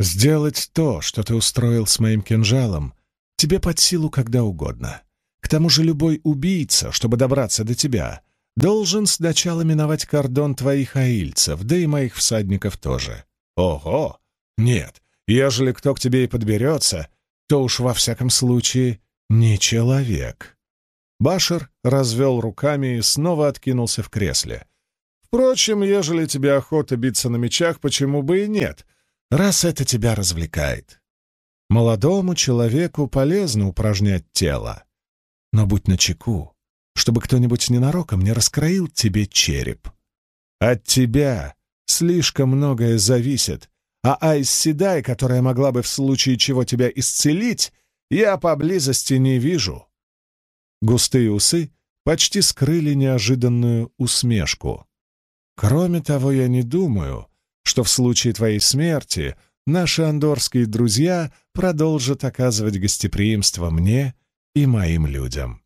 Сделать то, что ты устроил с моим кинжалом, тебе под силу когда угодно. К тому же любой убийца, чтобы добраться до тебя, должен сначала миновать кордон твоих аильцев, да и моих всадников тоже. Ого! Нет, ежели кто к тебе и подберется, то уж во всяком случае не человек. Башер развел руками и снова откинулся в кресле. Впрочем, ежели тебе охота биться на мечах, почему бы и нет, раз это тебя развлекает. Молодому человеку полезно упражнять тело. Но будь начеку, чтобы кто-нибудь ненароком не раскроил тебе череп. От тебя слишком многое зависит, а Айс Седай, которая могла бы в случае чего тебя исцелить, я поблизости не вижу. Густые усы почти скрыли неожиданную усмешку. Кроме того, я не думаю, что в случае твоей смерти наши андорские друзья продолжат оказывать гостеприимство мне и моим людям.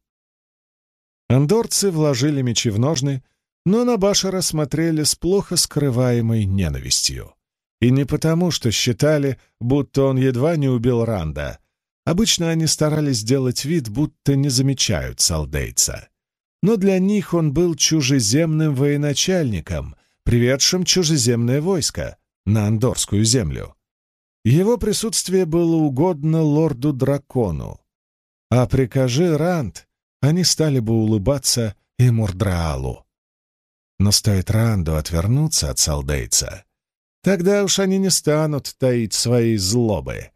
Андорцы вложили мечи в ножны, но на Башара смотрели с плохо скрываемой ненавистью. И не потому, что считали, будто он едва не убил Ранда. Обычно они старались сделать вид, будто не замечают салдейца. Но для них он был чужеземным военачальником, приведшим чужеземное войско на Андорскую землю. Его присутствие было угодно лорду-дракону. А прикажи Ранд, они стали бы улыбаться и Мурдраалу. Но стоит Ранду отвернуться от салдейца, Тогда уж они не станут таить свои злобы.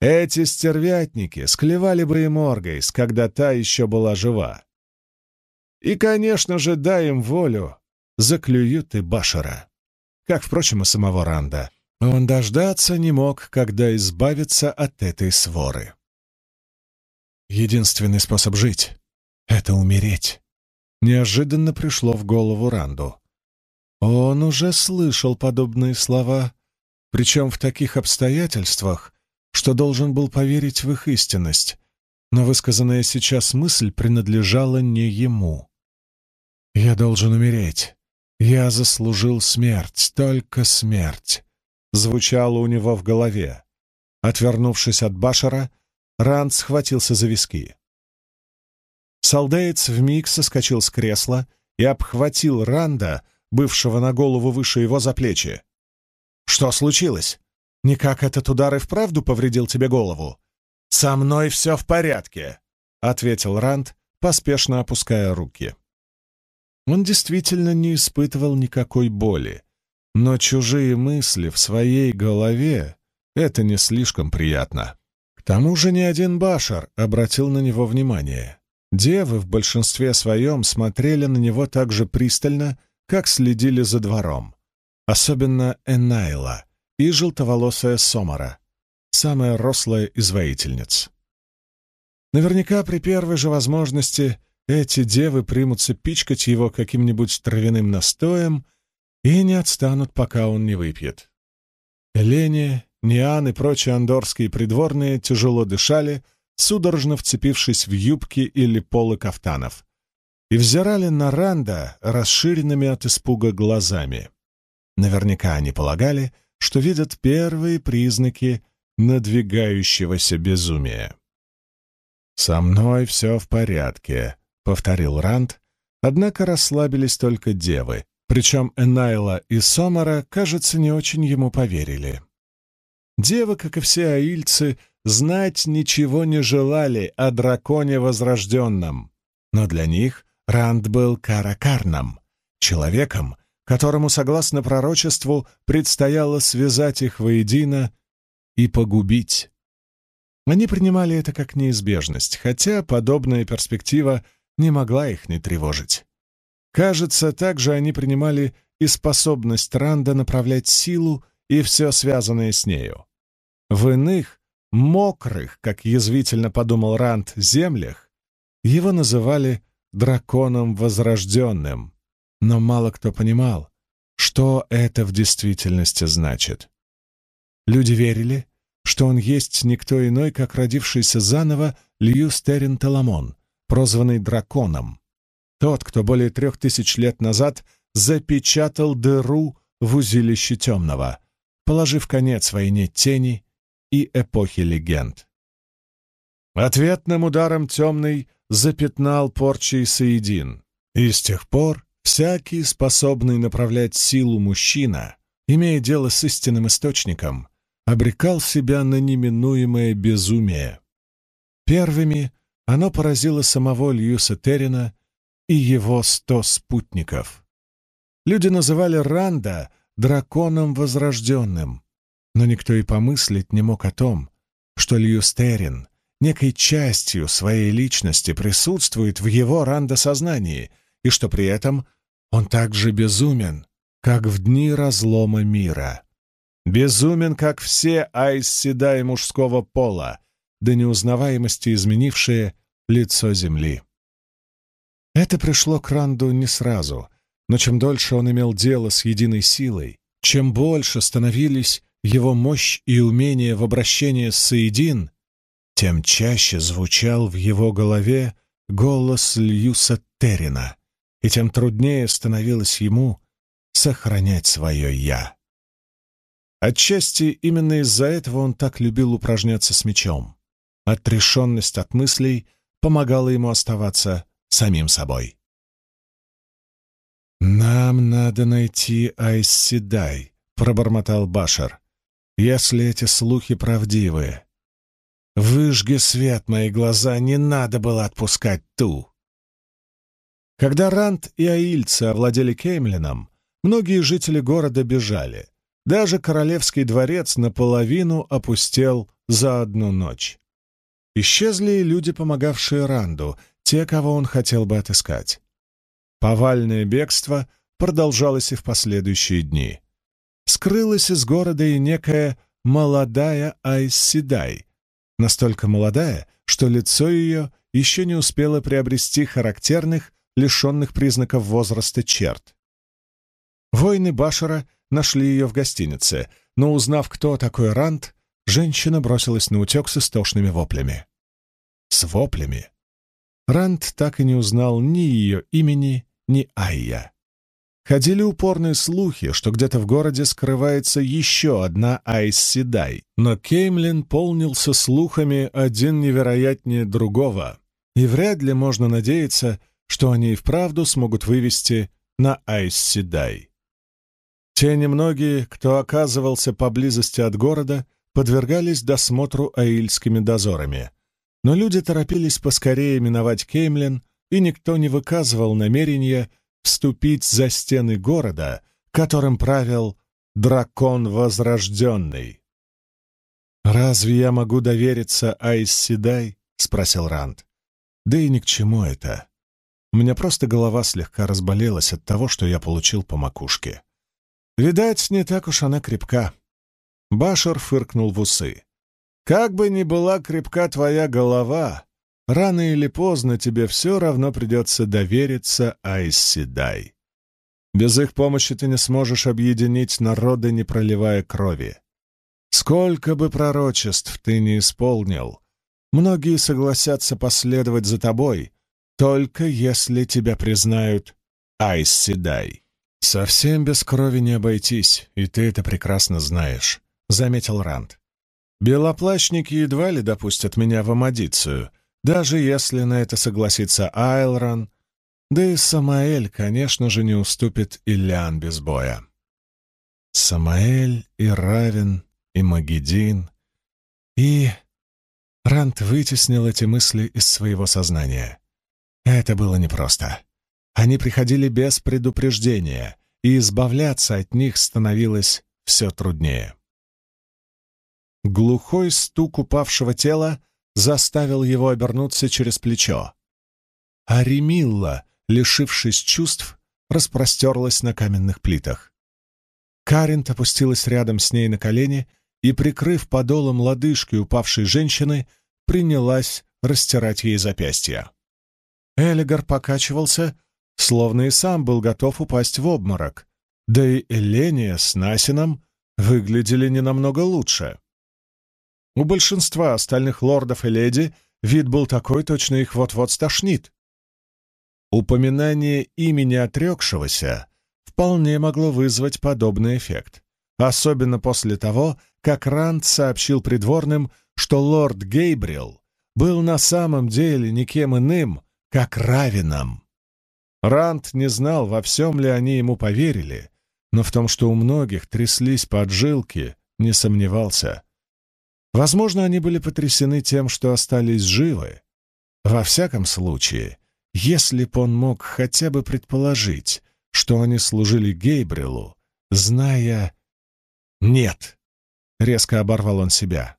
Эти стервятники склевали бы и Моргейс, когда та еще была жива. И, конечно же, дай им волю, заклюют и Башера. Как, впрочем, и самого Ранда. Он дождаться не мог, когда избавиться от этой своры. Единственный способ жить — это умереть. Неожиданно пришло в голову Ранду. Он уже слышал подобные слова, причем в таких обстоятельствах, что должен был поверить в их истинность, но высказанная сейчас мысль принадлежала не ему. «Я должен умереть. Я заслужил смерть, только смерть», — звучало у него в голове. Отвернувшись от Башара, Ранд схватился за виски. Солдеец вмиг соскочил с кресла и обхватил Ранда, бывшего на голову выше его за плечи. «Что случилось? Никак этот удар и вправду повредил тебе голову?» «Со мной все в порядке», — ответил Ранд, поспешно опуская руки. Он действительно не испытывал никакой боли, но чужие мысли в своей голове — это не слишком приятно. К тому же ни один башар обратил на него внимание. Девы в большинстве своем смотрели на него так же пристально, как следили за двором. Особенно Энайла и желтоволосая Сомара, самая рослая из воительниц. Наверняка при первой же возможности эти девы примутся пичкать его каким-нибудь травяным настоем и не отстанут, пока он не выпьет. Элени, Ниан и прочие андорские придворные тяжело дышали, судорожно вцепившись в юбки или полы кафтанов, и взирали на Ранда расширенными от испуга глазами. Наверняка они полагали, что видят первые признаки надвигающегося безумия. «Со мной все в порядке», — повторил Ранд, однако расслабились только девы, причем Энайла и Сомара, кажется, не очень ему поверили. Девы, как и все аильцы, знать ничего не желали о драконе возрожденном, но для них Ранд был каракарном, человеком, которому, согласно пророчеству, предстояло связать их воедино и погубить. Они принимали это как неизбежность, хотя подобная перспектива не могла их не тревожить. Кажется, также они принимали и способность Ранда направлять силу и все связанное с нею. В иных, мокрых, как язвительно подумал Ранд, землях его называли драконом возрожденным, но мало кто понимал, что это в действительности значит. Люди верили, что он есть никто иной, как родившийся заново Льюстерин Таламон, прозванный драконом, тот, кто более трех тысяч лет назад запечатал дыру в узилище темного, положив конец войне тени и эпохи легенд. Ответным ударом темный запятнал порчей Саидин, и с тех пор всякий, способный направлять силу мужчина, имея дело с истинным источником, обрекал себя на неминуемое безумие. Первыми оно поразило самого Льюса Террина и его сто спутников. Люди называли Ранда драконом возрожденным, но никто и помыслить не мог о том, что Льюс Террин некой частью своей личности присутствует в его Ранда-сознании, и что при этом он так же безумен, как в дни разлома мира. Безумен, как все айсседаи мужского пола, до неузнаваемости изменившие лицо земли. Это пришло к Ранду не сразу, но чем дольше он имел дело с единой силой, чем больше становились его мощь и умение в обращении с Саидин, тем чаще звучал в его голове голос Льюса Террина, и тем труднее становилось ему сохранять свое «я». Отчасти именно из-за этого он так любил упражняться с мечом. Отрешенность от мыслей помогала ему оставаться самим собой. «Нам надо найти Айсседай», — пробормотал Башар. «Если эти слухи правдивы, выжги свет мои глаза, не надо было отпускать ту». Когда Рант и аильцы овладели Кеймлином, многие жители города бежали. Даже королевский дворец наполовину опустел за одну ночь. Исчезли и люди, помогавшие Ранду, те, кого он хотел бы отыскать. Повальное бегство продолжалось и в последующие дни. Скрылась из города и некая молодая Айсседай, настолько молодая, что лицо ее еще не успело приобрести характерных, лишенных признаков возраста черт. Воины Башара нашли ее в гостинице, но, узнав, кто такой Ранд, женщина бросилась на утек с истошными воплями. С воплями, Ранд так и не узнал ни ее имени, ни Айя. Ходили упорные слухи, что где-то в городе скрывается еще одна Айс Седай, но Кеймлин полнился слухами один невероятнее другого, и вряд ли можно надеяться, что они и вправду смогут вывести на Айс Седай. Те немногие, кто оказывался поблизости от города, подвергались досмотру аильскими дозорами, но люди торопились поскорее миновать Кеймлин, и никто не выказывал намерения вступить за стены города, которым правил дракон Возрожденный. «Разве я могу довериться Айс Седай?» — спросил Ранд. «Да и ни к чему это. У меня просто голова слегка разболелась от того, что я получил по макушке. Видать, не так уж она крепка». Башер фыркнул в усы. Как бы ни была крепка твоя голова, рано или поздно тебе все равно придется довериться Айсседай. Без их помощи ты не сможешь объединить народы, не проливая крови. Сколько бы пророчеств ты не исполнил, многие согласятся последовать за тобой, только если тебя признают Айсседай. Совсем без крови не обойтись, и ты это прекрасно знаешь, — заметил Ранд. Белоплащники едва ли допустят меня в Амадицию, даже если на это согласится Айлрон, да и Самаэль, конечно же, не уступит Ильян без боя. Самаэль и Равен, и Магедин, и... Рант вытеснил эти мысли из своего сознания. Это было непросто. Они приходили без предупреждения, и избавляться от них становилось все труднее. Глухой стук упавшего тела заставил его обернуться через плечо. А Ремилла, лишившись чувств, распростерлась на каменных плитах. Карент опустилась рядом с ней на колени и, прикрыв подолом лодыжки упавшей женщины, принялась растирать ей запястья. Элигар покачивался, словно и сам был готов упасть в обморок, да и Эления с Насином выглядели не намного лучше. У большинства остальных лордов и леди вид был такой, точно их вот-вот стошнит. Упоминание имени отрекшегося вполне могло вызвать подобный эффект. особенно после того, как Ранд сообщил придворным, что лорд Гейбрил был на самом деле никем иным, как Равином. Ранд не знал, во всем ли они ему поверили, но в том, что у многих тряслись поджилки, не сомневался. Возможно, они были потрясены тем, что остались живы. Во всяком случае, если б он мог хотя бы предположить, что они служили Гейбрилу, зная... Нет, резко оборвал он себя.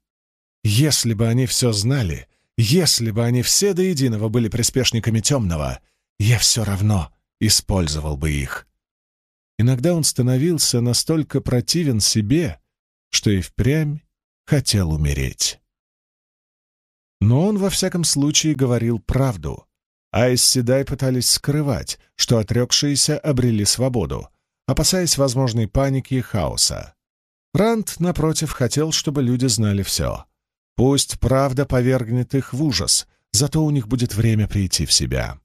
Если бы они все знали, если бы они все до единого были приспешниками темного, я все равно использовал бы их. Иногда он становился настолько противен себе, что и впрямь хотел умереть. Но он, во всяком случае, говорил правду. А Седай пытались скрывать, что отрекшиеся обрели свободу, опасаясь возможной паники и хаоса. Ранд, напротив, хотел, чтобы люди знали все. Пусть правда повергнет их в ужас, зато у них будет время прийти в себя.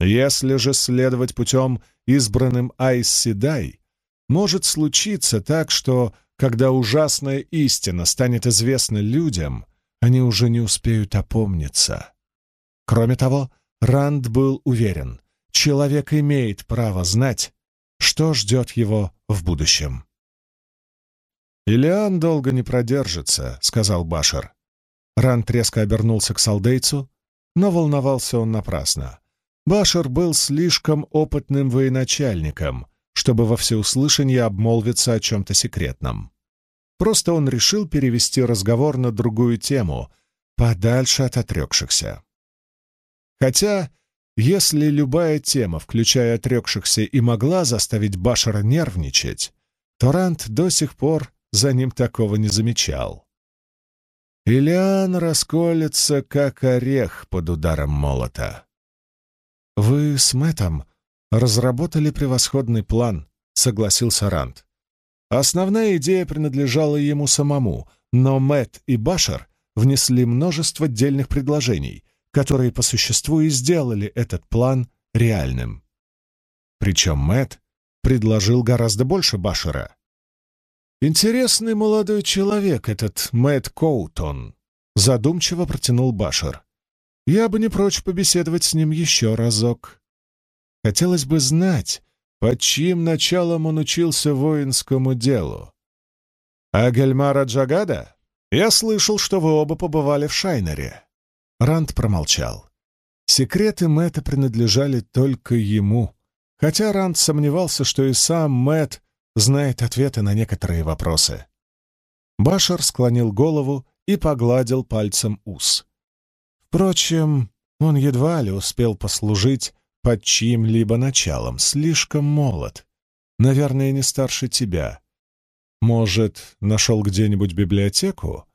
Если же следовать путем, избранным Айс Седай, может случиться так, что, когда ужасная истина станет известна людям, они уже не успеют опомниться. Кроме того, Ранд был уверен, человек имеет право знать, что ждет его в будущем. «Илиан долго не продержится», — сказал Башер. Ранд резко обернулся к солдейцу, но волновался он напрасно. Башер был слишком опытным военачальником, чтобы во всеуслышание обмолвиться о чем-то секретном. Просто он решил перевести разговор на другую тему, подальше от отрекшихся. Хотя, если любая тема, включая отрекшихся, и могла заставить Башера нервничать, то Ранд до сих пор за ним такого не замечал. Ильян расколется, как орех под ударом молота. «Вы с Мэттом разработали превосходный план», — согласился Ранд. Основная идея принадлежала ему самому, но Мэтт и Башер внесли множество отдельных предложений, которые по существу и сделали этот план реальным. Причем Мэтт предложил гораздо больше Башера. «Интересный молодой человек этот Мэтт Коутон», — задумчиво протянул Башер. Я бы не прочь побеседовать с ним еще разок. Хотелось бы знать, под чьим началом он учился воинскому делу. А Гельмара Джагада? Я слышал, что вы оба побывали в Шайнере. Ранд промолчал. Секреты Мэтта принадлежали только ему, хотя Ранд сомневался, что и сам Мэтт знает ответы на некоторые вопросы. Башар склонил голову и погладил пальцем ус. Впрочем, он едва ли успел послужить под чьим-либо началом, слишком молод. Наверное, не старше тебя. Может, нашел где-нибудь библиотеку?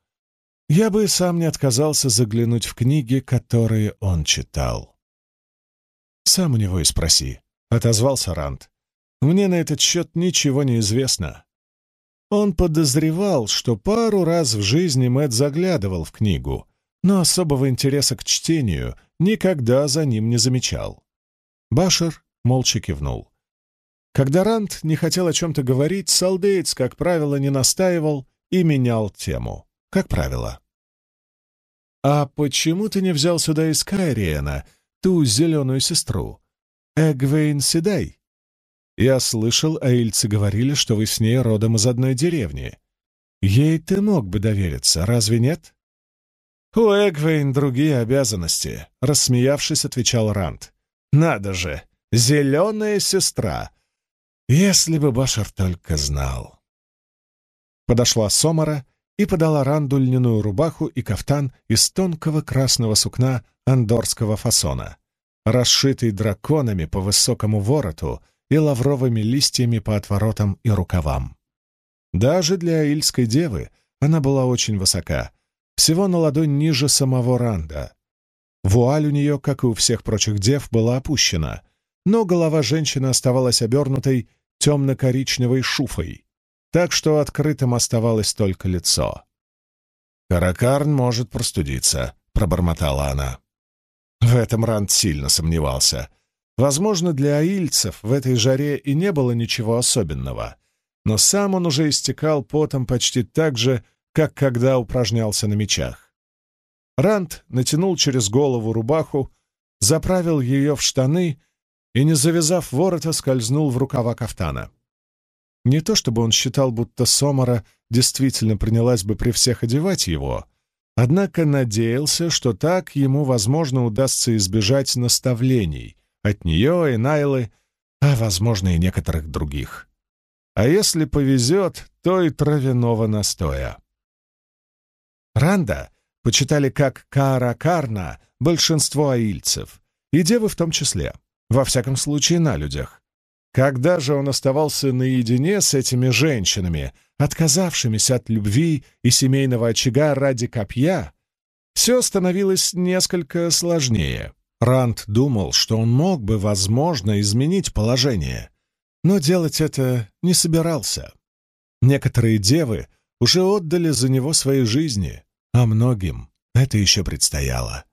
Я бы и сам не отказался заглянуть в книги, которые он читал. «Сам у него и спроси», — отозвался Ранд. «Мне на этот счет ничего не известно». Он подозревал, что пару раз в жизни Мэтт заглядывал в книгу, но особого интереса к чтению никогда за ним не замечал. Башер молча кивнул. Когда Рант не хотел о чем-то говорить, Салдейтс, как правило, не настаивал и менял тему. Как правило. «А почему ты не взял сюда из Кайриена ту зеленую сестру? Эгвейн Седай?» «Я слышал, аильцы говорили, что вы с ней родом из одной деревни. Ей ты мог бы довериться, разве нет?» «У Эгвейн другие обязанности», — рассмеявшись, отвечал Ранд. «Надо же, зеленая сестра! Если бы Башар только знал!» Подошла Сомара и подала Ранду льняную рубаху и кафтан из тонкого красного сукна андорского фасона, расшитый драконами по высокому вороту и лавровыми листьями по отворотам и рукавам. Даже для аильской девы она была очень высока — всего на ладонь ниже самого Ранда. Вуаль у нее, как и у всех прочих дев, была опущена, но голова женщины оставалась обернутой темно-коричневой шуфой, так что открытым оставалось только лицо. «Каракарн может простудиться», — пробормотала она. В этом Ранд сильно сомневался. Возможно, для аильцев в этой жаре и не было ничего особенного, но сам он уже истекал потом почти так же, как когда упражнялся на мечах. Ранд натянул через голову рубаху, заправил ее в штаны и, не завязав ворота, скользнул в рукава кафтана. Не то чтобы он считал, будто Сомара действительно принялась бы при всех одевать его, однако надеялся, что так ему, возможно, удастся избежать наставлений от нее и Найлы, а, возможно, и некоторых других. А если повезет, то и травяного настоя. Ранда почитали как Каара-Карна большинство аильцев, и девы в том числе, во всяком случае на людях. Когда же он оставался наедине с этими женщинами, отказавшимися от любви и семейного очага ради копья, все становилось несколько сложнее. Ранд думал, что он мог бы, возможно, изменить положение, но делать это не собирался. Некоторые девы уже отдали за него свои жизни, а многим это еще предстояло.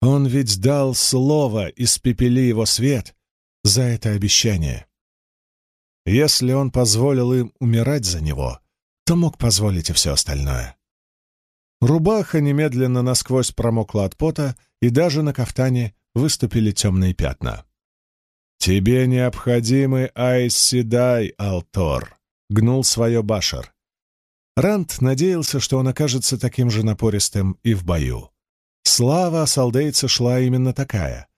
Он ведь дал слово «испепели его свет» за это обещание. Если он позволил им умирать за него, то мог позволить и все остальное. Рубаха немедленно насквозь промокла от пота, и даже на кафтане выступили темные пятна. «Тебе необходимы Айсседай, Алтор», — гнул свое Башар. Ранд надеялся, что он окажется таким же напористым и в бою. Слава о салдейце шла именно такая.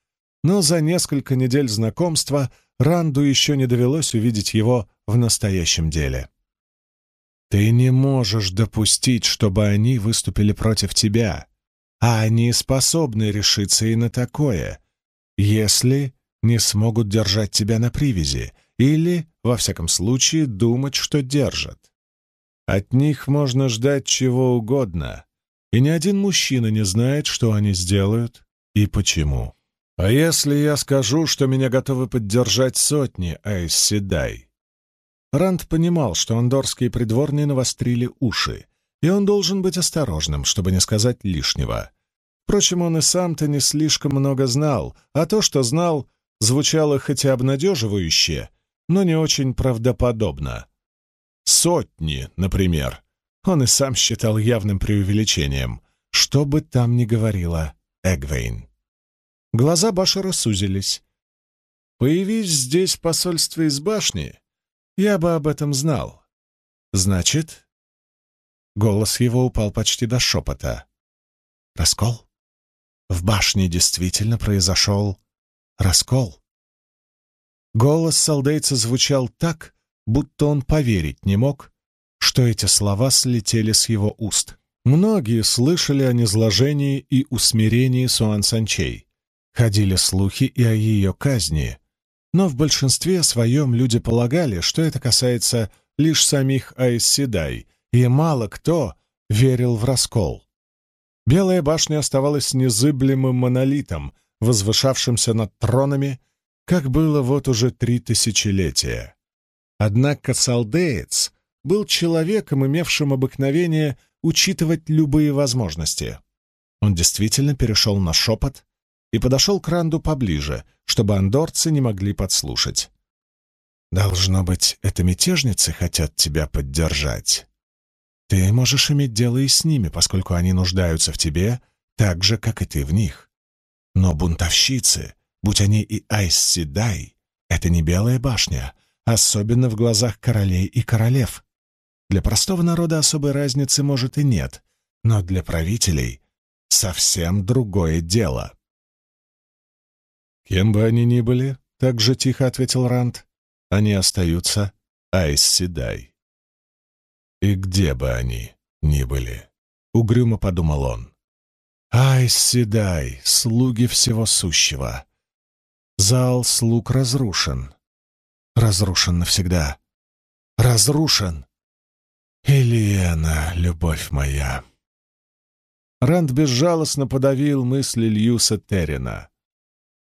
Но за несколько недель знакомства Ранду еще не довелось увидеть его в настоящем деле. «Ты не можешь допустить, чтобы они выступили против тебя, а они способны решиться и на такое, если не смогут держать тебя на привязи или, во всяком случае, думать, что держат. От них можно ждать чего угодно, и ни один мужчина не знает, что они сделают и почему. А если я скажу, что меня готовы поддержать сотни, Айс Седай? Ранд понимал, что андорские придворные навострили уши, и он должен быть осторожным, чтобы не сказать лишнего. Впрочем, он и сам-то не слишком много знал, а то, что знал, звучало хоть и обнадеживающе, но не очень правдоподобно. Сотни, например. Он и сам считал явным преувеличением, что бы там ни говорила Эгвейн. Глаза Башара сузились. «Появись здесь посольство из башни, я бы об этом знал. Значит...» Голос его упал почти до шепота. «Раскол? В башне действительно произошел раскол?» Голос солдейца звучал так, будто он поверить не мог, что эти слова слетели с его уст. Многие слышали о низложении и усмирении Суан Санчей, Ходили слухи и о ее казни, но в большинстве своем люди полагали, что это касается лишь самих Айсседай, и мало кто верил в раскол. Белая башня оставалась незыблемым монолитом, возвышавшимся над тронами, как было вот уже три тысячелетия. Однако салдеец был человеком, имевшим обыкновение учитывать любые возможности. Он действительно перешел на шепот, и подошел к Ранду поближе, чтобы андорцы не могли подслушать. «Должно быть, это мятежницы хотят тебя поддержать. Ты можешь иметь дело и с ними, поскольку они нуждаются в тебе так же, как и ты в них. Но бунтовщицы, будь они и Айсседай, это не Белая башня, особенно в глазах королей и королев. Для простого народа особой разницы, может, и нет, но для правителей совсем другое дело. «Кем бы они ни были, — так же тихо ответил Ранд, — они остаются Айс Седай». «И где бы они ни были?» — угрюмо подумал он. «Айс Седай, слуги всего сущего. Зал слуг разрушен. Разрушен навсегда. Разрушен. Ильена, любовь моя». Ранд безжалостно подавил мысли Льюса Террина.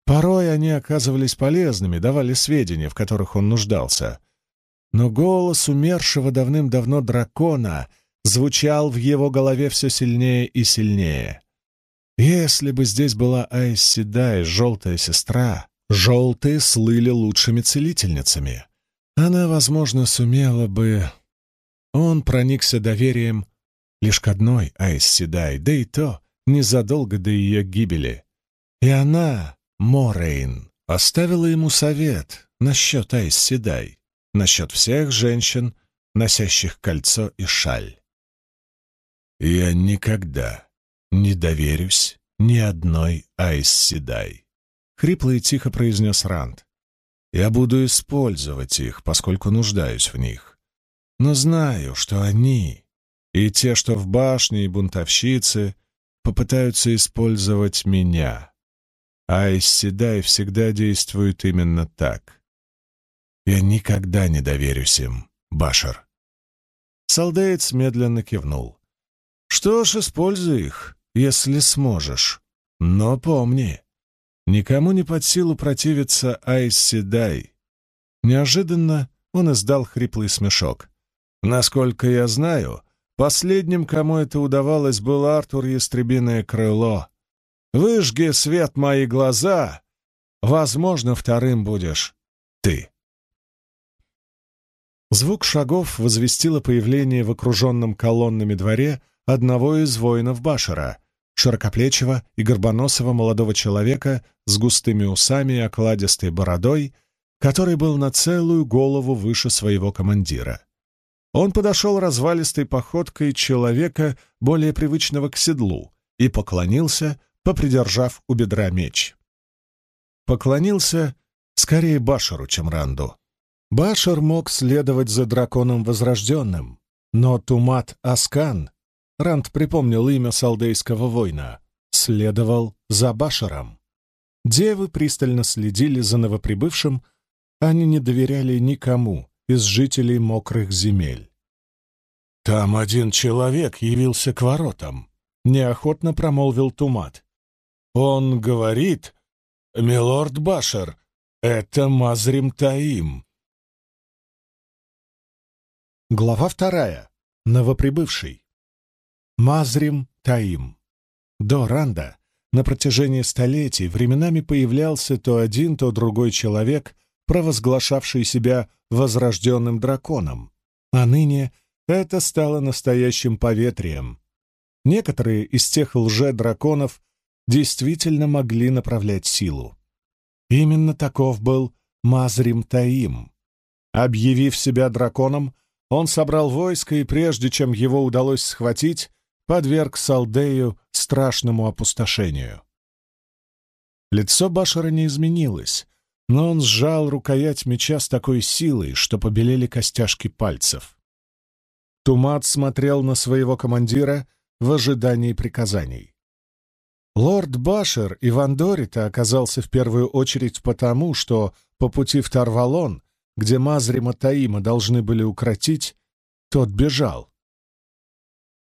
Порой они оказывались полезными, давали сведения, в которых он нуждался. Но голос умершего давным-давно дракона звучал в его голове все сильнее и сильнее. Если бы здесь была Айсседай, желтая сестра, желтые слыли лучшими целительницами. Она, возможно, сумела бы... Он проникся доверием лишь к одной Айс да и то незадолго до ее гибели. И она, Морейн, оставила ему совет насчет Айс насчет всех женщин, носящих кольцо и шаль. «Я никогда не доверюсь ни одной Айс Седай», — хрипло и тихо произнес Ранд. «Я буду использовать их, поскольку нуждаюсь в них. Но знаю, что они и те, что в башне, и бунтовщицы, попытаются использовать меня. Айс Седай всегда действует именно так. Я никогда не доверюсь им, Башар». Салдеец медленно кивнул. Что ж, используй их, если сможешь. Но помни, никому не под силу противиться Айс Седай. Неожиданно он издал хриплый смешок. Насколько я знаю, последним, кому это удавалось, был Артур Ястребиное Крыло. Выжги свет мои глаза, возможно, вторым будешь ты. Звук шагов возвестило появление в окруженном колоннами дворе одного из воинов Башара, широкоплечего и горбоносого молодого человека с густыми усами и окладистой бородой, который был на целую голову выше своего командира. Он подошел развалистой походкой человека, более привычного к седлу, и поклонился, попридержав у бедра меч. Поклонился скорее Башару, чем Ранду. Башар мог следовать за драконом Возрожденным, но Тумат Аскан Ранд припомнил имя салдейского воина. Следовал за Башаром. Девы пристально следили за новоприбывшим, они не доверяли никому из жителей мокрых земель. «Там один человек явился к воротам», — неохотно промолвил Тумат. «Он говорит, милорд Башар, это Мазрим Таим». Глава вторая. Новоприбывший. Мазрим Таим. До Ранда на протяжении столетий временами появлялся то один, то другой человек, провозглашавший себя возрожденным драконом, а ныне это стало настоящим поветрием. Некоторые из тех лже-драконов действительно могли направлять силу. Именно таков был Мазрим Таим. Объявив себя драконом, он собрал войско, и прежде чем его удалось схватить, подверг Салдею страшному опустошению. Лицо Башара не изменилось, но он сжал рукоять меча с такой силой, что побелели костяшки пальцев. Тумат смотрел на своего командира в ожидании приказаний. Лорд Башер и Вандорита оказался в первую очередь потому, что по пути в Тарвалон, где Мазрима Таима должны были укротить, тот бежал.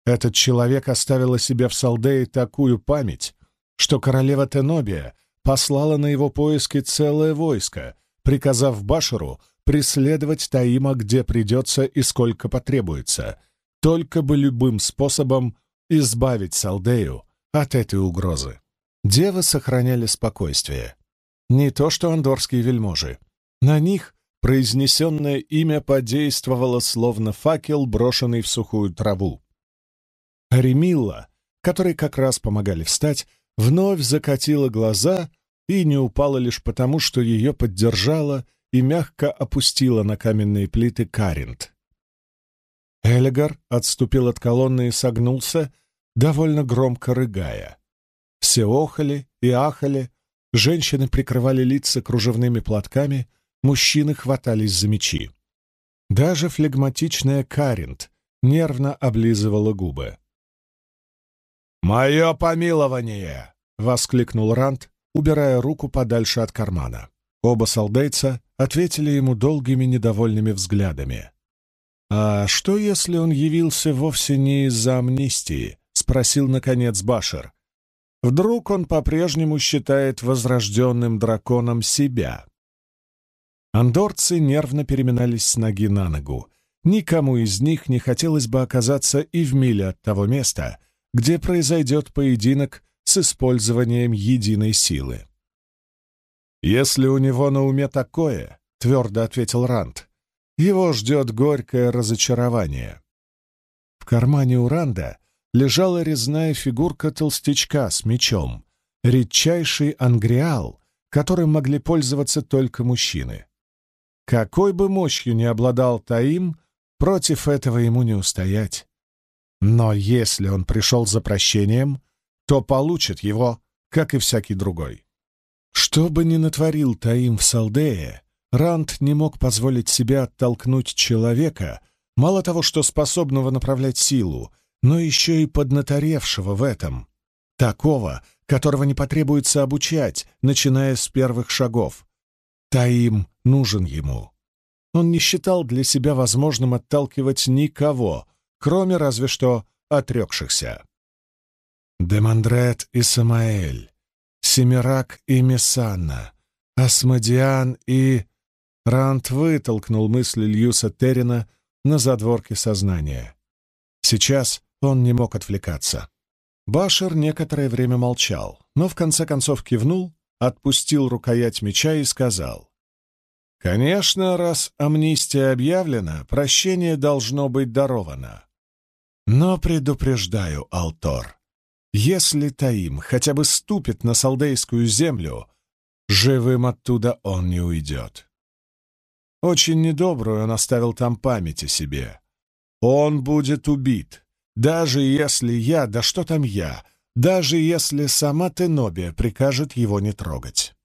Этот человек оставил о себе в Салдее такую память, что королева Тенобия послала на его поиски целое войско, приказав Башару преследовать Таима где придется и сколько потребуется, только бы любым способом избавить Салдею от этой угрозы. Девы сохраняли спокойствие. Не то что андорские вельможи. На них произнесенное имя подействовало словно факел, брошенный в сухую траву. Ремилла, которой как раз помогали встать, вновь закатила глаза и не упала лишь потому, что ее поддержала и мягко опустила на каменные плиты Каринт. Элегар отступил от колонны и согнулся, довольно громко рыгая. Все охали и ахали, женщины прикрывали лица кружевными платками, мужчины хватались за мечи. Даже флегматичная Каринт нервно облизывала губы. «Мое помилование!» — воскликнул Рант, убирая руку подальше от кармана. Оба солдейца ответили ему долгими недовольными взглядами. «А что, если он явился вовсе не из-за амнистии?» — спросил, наконец, Башер. «Вдруг он по-прежнему считает возрожденным драконом себя?» Андорцы нервно переминались с ноги на ногу. Никому из них не хотелось бы оказаться и в миле от того места — где произойдет поединок с использованием единой силы. «Если у него на уме такое», — твердо ответил Рант, его ждет горькое разочарование. В кармане Уранда лежала резная фигурка толстячка с мечом, редчайший ангриал, которым могли пользоваться только мужчины. Какой бы мощью ни обладал Таим, против этого ему не устоять. Но если он пришел за прощением, то получит его, как и всякий другой. Что бы ни натворил Таим в Салдее, Ранд не мог позволить себе оттолкнуть человека, мало того, что способного направлять силу, но еще и поднаторевшего в этом. Такого, которого не потребуется обучать, начиная с первых шагов. Таим нужен ему. Он не считал для себя возможным отталкивать никого, кроме разве что отрекшихся. Демандрет и Самаэль, Семирак и Мессанна, Асмодиан и... Рант вытолкнул мысли Льюса Террина на задворке сознания. Сейчас он не мог отвлекаться. Башер некоторое время молчал, но в конце концов кивнул, отпустил рукоять меча и сказал. «Конечно, раз амнистия объявлена, прощение должно быть даровано. Но предупреждаю, Алтор, если Таим хотя бы ступит на салдейскую землю, живым оттуда он не уйдет. Очень недобрую он оставил там память о себе. Он будет убит, даже если я, да что там я, даже если сама Тенобия прикажет его не трогать.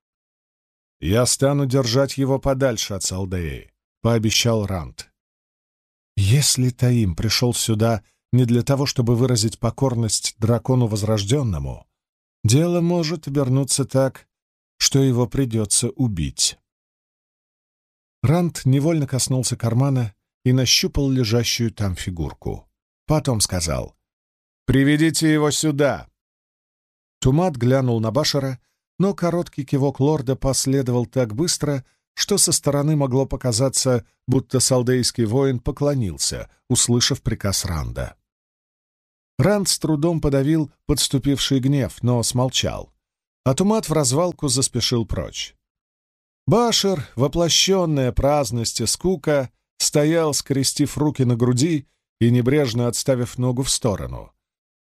«Я стану держать его подальше от Салдеи», — пообещал Рант. «Если Таим пришел сюда не для того, чтобы выразить покорность дракону Возрожденному, дело может обернуться так, что его придется убить». Рант невольно коснулся кармана и нащупал лежащую там фигурку. Потом сказал «Приведите его сюда!» Тумат глянул на Башара, но короткий кивок лорда последовал так быстро, что со стороны могло показаться, будто салдейский воин поклонился, услышав приказ Ранда. Ранд с трудом подавил подступивший гнев, но смолчал, а Тумат в развалку заспешил прочь. Башер, воплощенная праздность и скука, стоял, скрестив руки на груди и небрежно отставив ногу в сторону.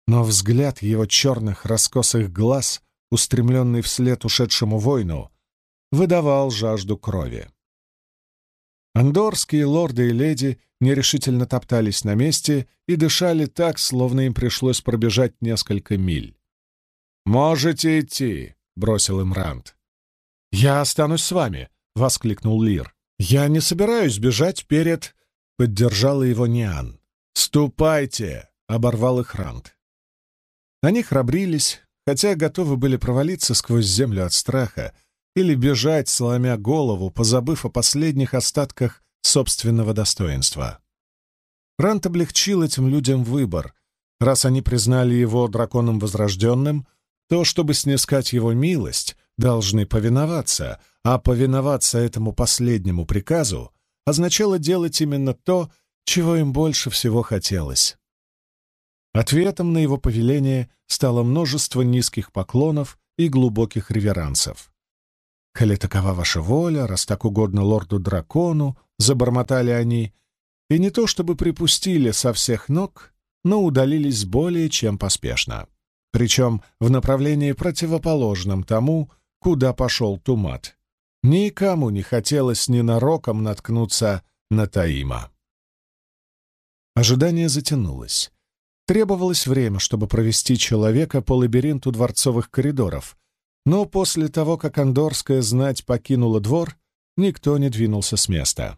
Но взгляд его черных раскосых глаз, устремленный вслед ушедшему воину, выдавал жажду крови. Андорские лорды и леди нерешительно топтались на месте и дышали так, словно им пришлось пробежать несколько миль. «Можете идти», — бросил им Ранд. «Я останусь с вами», — воскликнул Лир. «Я не собираюсь бежать перед...» — поддержала его Ниан. «Ступайте!» — оборвал их Ранд. Они храбрились, хотя готовы были провалиться сквозь землю от страха или бежать, сломя голову, позабыв о последних остатках собственного достоинства. Рант облегчил этим людям выбор. Раз они признали его драконом возрожденным, то, чтобы снискать его милость, должны повиноваться, а повиноваться этому последнему приказу означало делать именно то, чего им больше всего хотелось. Ответом на его повеление стало множество низких поклонов и глубоких реверансов. «Коли такова ваша воля, раз так угодно лорду-дракону», — забормотали они, и не то чтобы припустили со всех ног, но удалились более чем поспешно, причем в направлении противоположном тому, куда пошел Тумат. Никому не хотелось ненароком наткнуться на Таима. Ожидание затянулось. Требовалось время, чтобы провести человека по лабиринту дворцовых коридоров, но после того, как андорская знать покинула двор, никто не двинулся с места.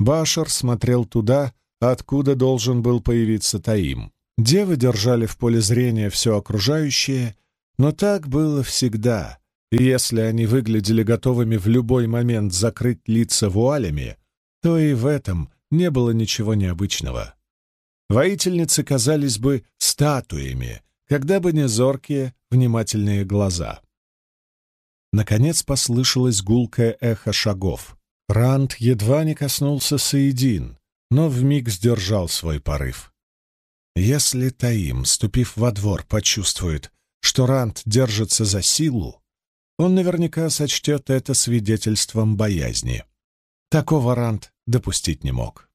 Башар смотрел туда, откуда должен был появиться Таим. Девы держали в поле зрения все окружающее, но так было всегда, и если они выглядели готовыми в любой момент закрыть лица вуалями, то и в этом не было ничего необычного. Воительницы казались бы статуями, когда бы не зоркие, внимательные глаза. Наконец послышалось гулкое эхо шагов. Ранд едва не коснулся Саидин, но вмиг сдержал свой порыв. Если Таим, ступив во двор, почувствует, что Ранд держится за силу, он наверняка сочтет это свидетельством боязни. Такого Ранд допустить не мог.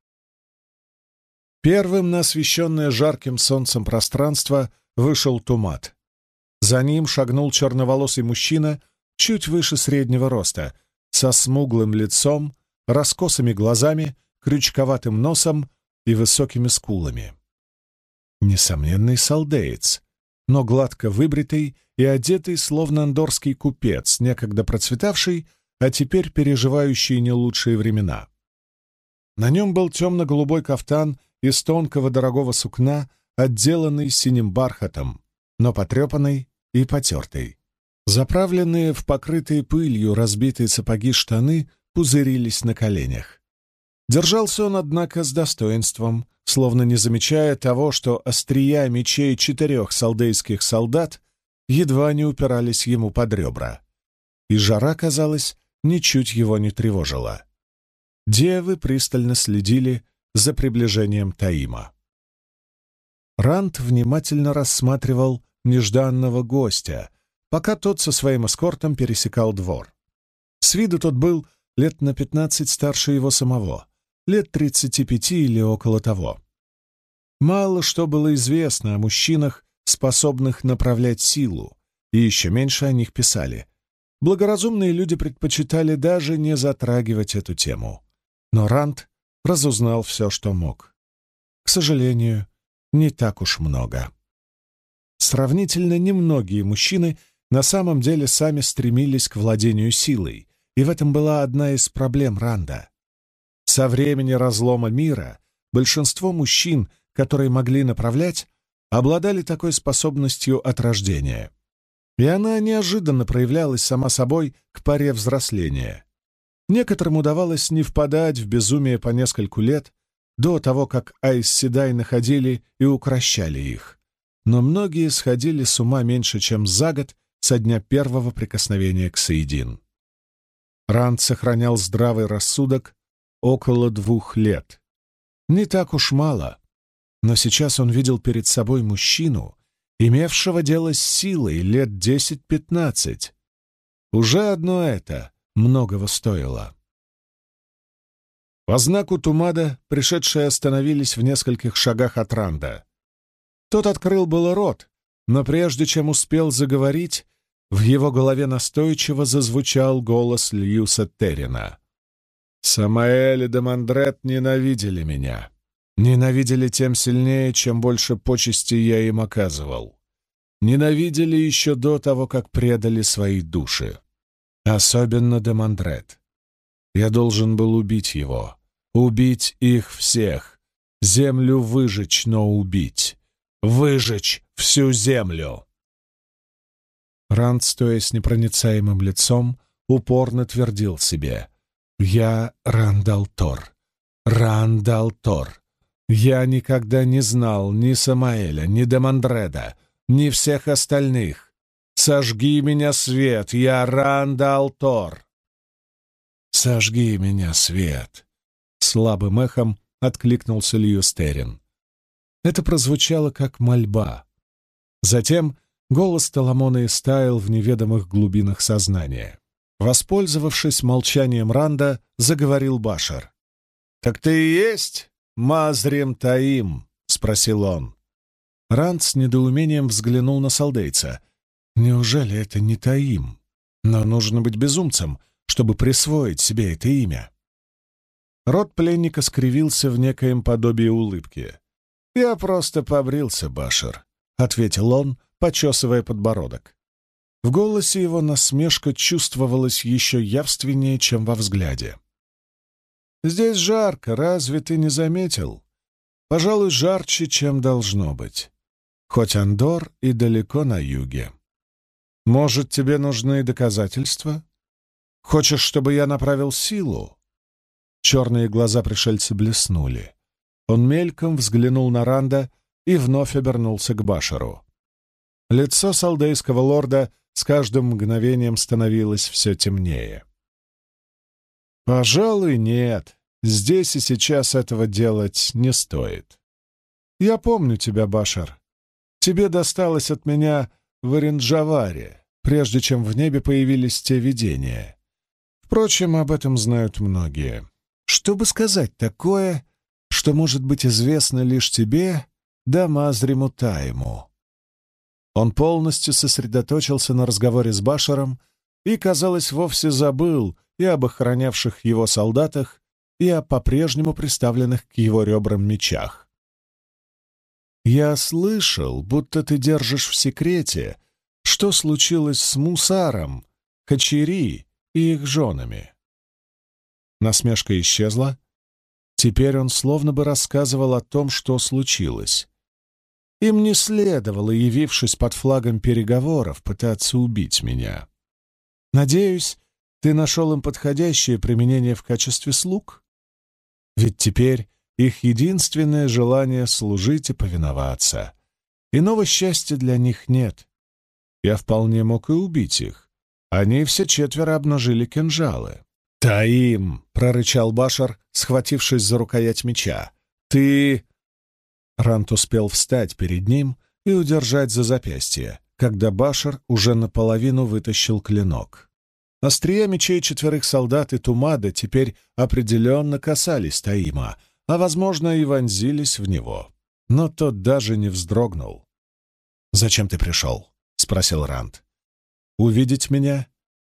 Первым на освещенное жарким солнцем пространство вышел Тумат. За ним шагнул черноволосый мужчина, чуть выше среднего роста, со смуглым лицом, раскосыми глазами, крючковатым носом и высокими скулами. Несомненный салдеец, но гладко выбритый и одетый, словно андорский купец, некогда процветавший, а теперь переживающий не лучшие времена. На нем был темно-голубой кафтан из тонкого дорогого сукна, отделанный синим бархатом, но потрепанный и потертый. Заправленные в покрытые пылью разбитые сапоги штаны пузырились на коленях. Держался он, однако, с достоинством, словно не замечая того, что острия мечей четырех салдейских солдат едва не упирались ему под ребра. И жара, казалось, ничуть его не тревожила. Девы пристально следили за приближением Таима. Рант внимательно рассматривал нежданного гостя, пока тот со своим эскортом пересекал двор. С виду тот был лет на пятнадцать старше его самого, лет тридцати пяти или около того. Мало что было известно о мужчинах, способных направлять силу, и еще меньше о них писали. Благоразумные люди предпочитали даже не затрагивать эту тему. Но Рант разузнал все, что мог. К сожалению, не так уж много. Сравнительно немногие мужчины на самом деле сами стремились к владению силой, и в этом была одна из проблем Ранда. Со времени разлома мира большинство мужчин, которые могли направлять, обладали такой способностью от рождения. И она неожиданно проявлялась сама собой к паре взросления. Некоторым удавалось не впадать в безумие по нескольку лет до того, как Айс Седай находили и укращали их. Но многие сходили с ума меньше, чем за год со дня первого прикосновения к Саидин. Ранд сохранял здравый рассудок около двух лет. Не так уж мало, но сейчас он видел перед собой мужчину, имевшего дело с силой лет десять-пятнадцать. Уже одно это многого стоило. По знаку Тумада пришедшие остановились в нескольких шагах от Ранда. Тот открыл было рот, но прежде чем успел заговорить, в его голове настойчиво зазвучал голос Льюса Террина. «Самаэль и Демандрет ненавидели меня. Ненавидели тем сильнее, чем больше почести я им оказывал. Ненавидели еще до того, как предали свои души. Особенно Демандрет. Я должен был убить его. Убить их всех. Землю выжечь, но убить. Выжечь всю землю. Ранд, стоя с непроницаемым лицом, упорно твердил себе. «Я Рандалтор. Рандалтор. Я никогда не знал ни Самаэля, ни Демандреда, ни всех остальных. Сожги меня, свет, я Рандалтор. Сожги меня, свет. Слабым эхом откликнулся Льюстерин. Это прозвучало как мольба. Затем голос Таламона истаял в неведомых глубинах сознания. Воспользовавшись молчанием Ранда, заговорил Башар. «Так ты и есть Мазрим Таим?» — спросил он. Ранд с недоумением взглянул на солдейца. Неужели это не Таим? Но нужно быть безумцем, чтобы присвоить себе это имя. Рот пленника скривился в некоем подобии улыбки. «Я просто побрился, Башер», — ответил он, почесывая подбородок. В голосе его насмешка чувствовалась еще явственнее, чем во взгляде. «Здесь жарко, разве ты не заметил? Пожалуй, жарче, чем должно быть. Хоть Андор и далеко на юге». Может, тебе нужны доказательства? Хочешь, чтобы я направил силу?» Черные глаза пришельца блеснули. Он мельком взглянул на Ранда и вновь обернулся к Башару. Лицо салдейского лорда с каждым мгновением становилось все темнее. «Пожалуй, нет. Здесь и сейчас этого делать не стоит. Я помню тебя, Башар. Тебе досталось от меня в Оренджаваре, прежде чем в небе появились те видения. Впрочем, об этом знают многие. Чтобы сказать такое, что может быть известно лишь тебе, да Мазриму Тайму. Он полностью сосредоточился на разговоре с Башаром и, казалось, вовсе забыл и об охранявших его солдатах, и о по-прежнему приставленных к его ребрам мечах. «Я слышал, будто ты держишь в секрете, что случилось с Мусаром, Хачири и их женами». Насмешка исчезла. Теперь он словно бы рассказывал о том, что случилось. Им не следовало, явившись под флагом переговоров, пытаться убить меня. Надеюсь, ты нашел им подходящее применение в качестве слуг? Ведь теперь их единственное желание — служить и повиноваться. Иного счастья для них нет. Я вполне мог и убить их. Они все четверо обнажили кинжалы. «Таим!» — прорычал Башар, схватившись за рукоять меча. «Ты...» Рант успел встать перед ним и удержать за запястье, когда Башар уже наполовину вытащил клинок. Острия мечей четверых солдат и Тумада теперь определенно касались Таима, а, возможно, и вонзились в него. Но тот даже не вздрогнул. «Зачем ты пришел?» — спросил Ранд. «Увидеть меня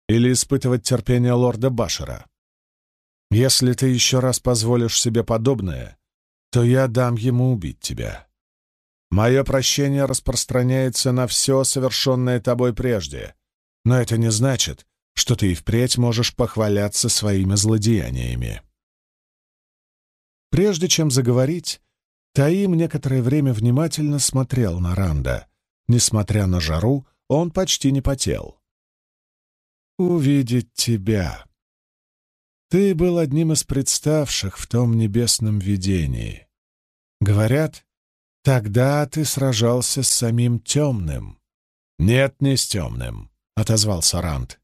или испытывать терпение лорда Башера? Если ты еще раз позволишь себе подобное, то я дам ему убить тебя. Мое прощение распространяется на все, совершенное тобой прежде, но это не значит, что ты и впредь можешь похваляться своими злодеяниями. Прежде чем заговорить, Таим некоторое время внимательно смотрел на Ранда. Несмотря на жару, он почти не потел. «Увидеть тебя», ты был одним из представших в том небесном видении. Говорят, тогда ты сражался с самим темным. Нет, не с темным, — отозвался Ранд.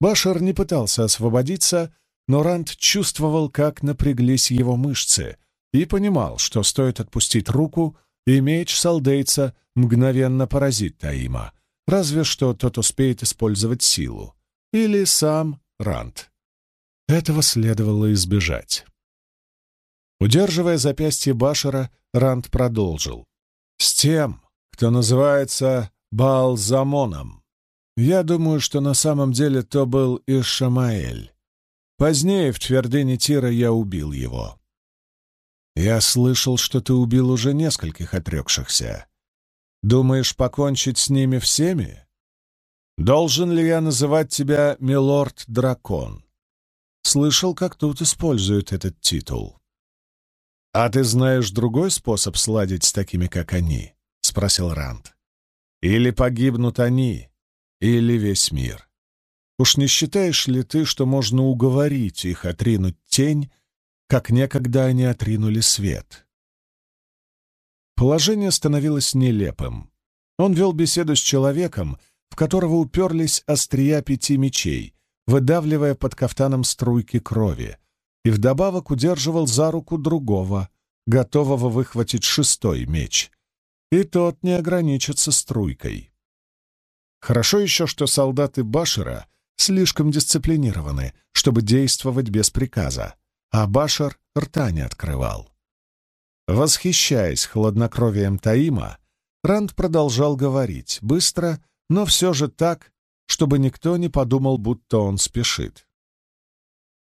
Башар не пытался освободиться, но Ранд чувствовал, как напряглись его мышцы, и понимал, что стоит отпустить руку, и меч салдейца мгновенно поразит Таима, разве что тот успеет использовать силу. Или сам Ранд. Этого следовало избежать. Удерживая запястье Башера, Ранд продолжил. «С тем, кто называется Балзамоном. Я думаю, что на самом деле то был Ишамаэль. Позднее в твердыне Тира я убил его. Я слышал, что ты убил уже нескольких отрекшихся. Думаешь покончить с ними всеми? Должен ли я называть тебя Милорд-дракон?» Слышал, как тут используют этот титул. «А ты знаешь другой способ сладить с такими, как они?» — спросил Ранд. «Или погибнут они, или весь мир. Уж не считаешь ли ты, что можно уговорить их отринуть тень, как некогда они отринули свет?» Положение становилось нелепым. Он вел беседу с человеком, в которого уперлись острия пяти мечей, выдавливая под кафтаном струйки крови, и вдобавок удерживал за руку другого, готового выхватить шестой меч. И тот не ограничится струйкой. Хорошо еще, что солдаты Башера слишком дисциплинированы, чтобы действовать без приказа, а Башер рта не открывал. Восхищаясь хладнокровием Таима, Ранд продолжал говорить, быстро, но все же так, чтобы никто не подумал, будто он спешит.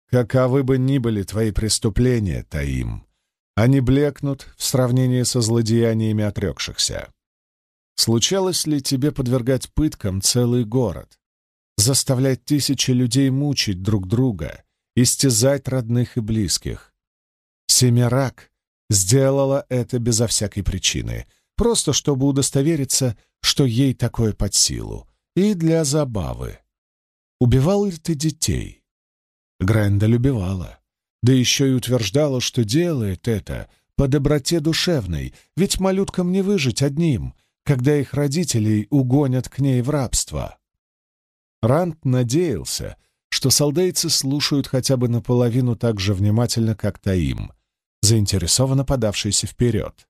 Каковы бы ни были твои преступления, Таим, они блекнут в сравнении со злодеяниями отрекшихся. Случалось ли тебе подвергать пыткам целый город, заставлять тысячи людей мучить друг друга, истязать родных и близких? Семирак сделала это безо всякой причины, просто чтобы удостовериться, что ей такое под силу, и для забавы. Убивал ли ты детей? Грендель убивала, да еще и утверждала, что делает это по доброте душевной, ведь малюткам не выжить одним, когда их родителей угонят к ней в рабство. Рант надеялся, что солдейцы слушают хотя бы наполовину так же внимательно, как Таим, заинтересованно подавшийся вперед.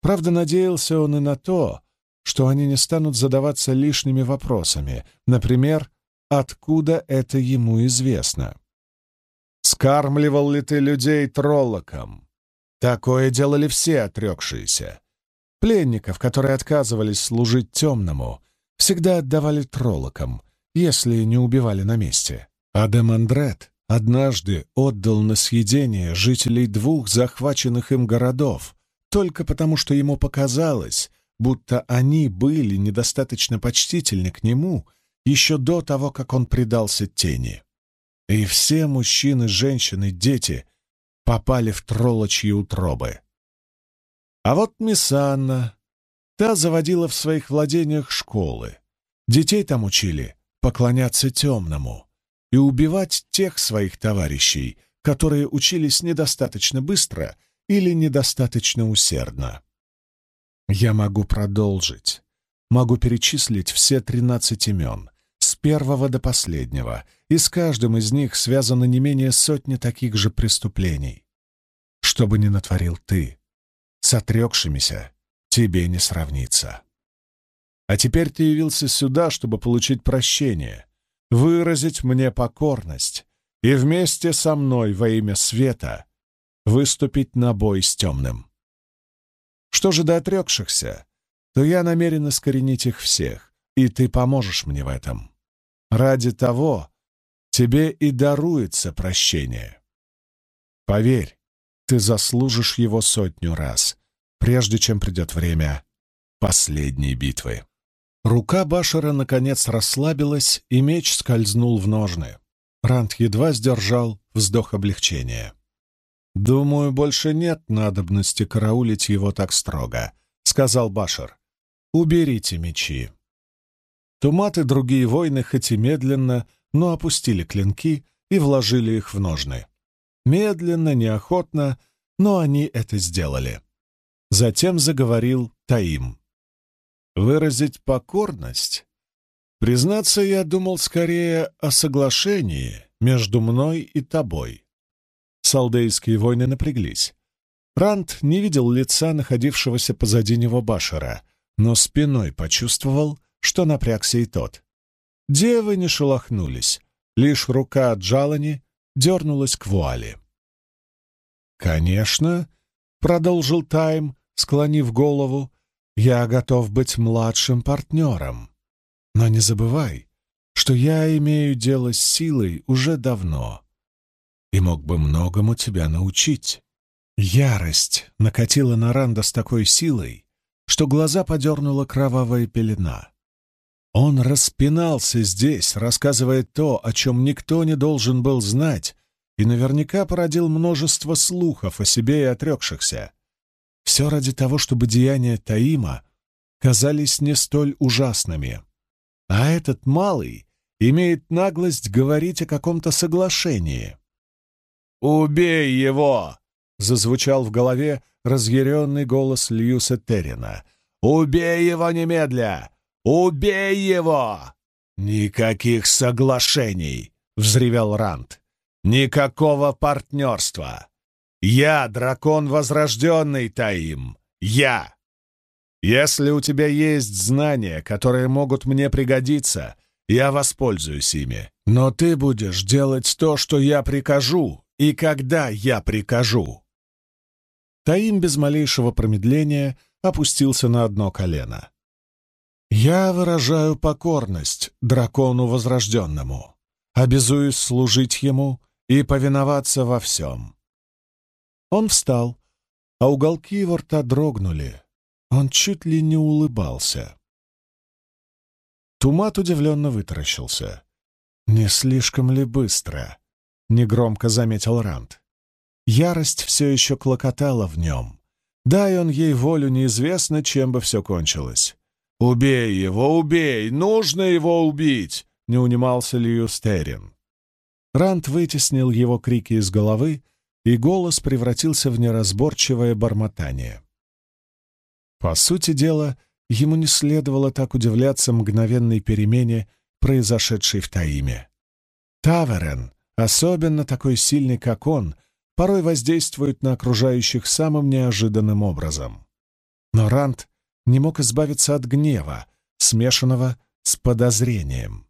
Правда, надеялся он и на то, что они не станут задаваться лишними вопросами, например, откуда это ему известно. С Вкармливал ли ты людей троллоком? Такое делали все отрекшиеся. Пленников, которые отказывались служить темному, всегда отдавали троллокам, если не убивали на месте. А Демандрет однажды отдал на съедение жителей двух захваченных им городов, только потому что ему показалось, будто они были недостаточно почтительны к нему еще до того, как он предался тени. И все мужчины, женщины, дети попали в троллочьи утробы. А вот мисс Анна, та заводила в своих владениях школы. Детей там учили поклоняться темному и убивать тех своих товарищей, которые учились недостаточно быстро или недостаточно усердно. Я могу продолжить. Могу перечислить все тринадцать имен, с первого до последнего, и с каждым из них связано не менее сотни таких же преступлений. Что бы ни натворил ты, с отрекшимися тебе не сравнится. А теперь ты явился сюда, чтобы получить прощение, выразить мне покорность и вместе со мной во имя света выступить на бой с темным. Что же до отрекшихся, то я намерен искоренить их всех, и ты поможешь мне в этом. Ради того тебе и даруется прощение. Поверь, ты заслужишь его сотню раз, прежде чем придет время последней битвы. Рука Башера наконец расслабилась, и меч скользнул в ножны. Рант едва сдержал вздох облегчения. «Думаю, больше нет надобности караулить его так строго», — сказал Башер. «Уберите мечи». Тумат и другие воины хоть и медленно, но опустили клинки и вложили их в ножны. Медленно, неохотно, но они это сделали. Затем заговорил Таим. «Выразить покорность? Признаться, я думал скорее о соглашении между мной и тобой. Салдейские воины напряглись. Рант не видел лица находившегося позади него Башера, но спиной почувствовал, что напрягся и тот. Девы не шелохнулись, лишь рука Джалани дернулась к вуале. «Конечно», — продолжил Тайм, склонив голову, — «я готов быть младшим партнером. Но не забывай, что я имею дело с силой уже давно и мог бы многому тебя научить». Ярость накатила на Ранда с такой силой, что глаза подернула кровавая пелена. Он распинался здесь, рассказывая то, о чем никто не должен был знать, и наверняка породил множество слухов о себе и отрекшихся. Все ради того, чтобы деяния Таима казались не столь ужасными. А этот малый имеет наглость говорить о каком-то соглашении. «Убей его!» — зазвучал в голове разъяренный голос Льюса Террина. «Убей его немедля! Убей его!» «Никаких соглашений!» — взревел Рант. «Никакого партнерства! Я дракон возрожденный, Таим! Я! Если у тебя есть знания, которые могут мне пригодиться, я воспользуюсь ими. Но ты будешь делать то, что я прикажу, и когда я прикажу». Таим без малейшего промедления опустился на одно колено. «Я выражаю покорность дракону возрожденному, обязуюсь служить ему и повиноваться во всем». Он встал, а уголки его рта дрогнули. Он чуть ли не улыбался. Тумат удивленно вытаращился. «Не слишком ли быстро?» — негромко заметил Ранд. Ярость все еще клокотала в нем. Дай он ей волю, неизвестно, чем бы все кончилось. «Убей его, убей! Нужно его убить!» — не унимался Льюстерин. Рант вытеснил его крики из головы, и голос превратился в неразборчивое бормотание. По сути дела, ему не следовало так удивляться мгновенной перемене, произошедшей в Таиме. Таверен, особенно такой сильный, как он, порой воздействует на окружающих самым неожиданным образом. Но Рант не мог избавиться от гнева, смешанного с подозрением.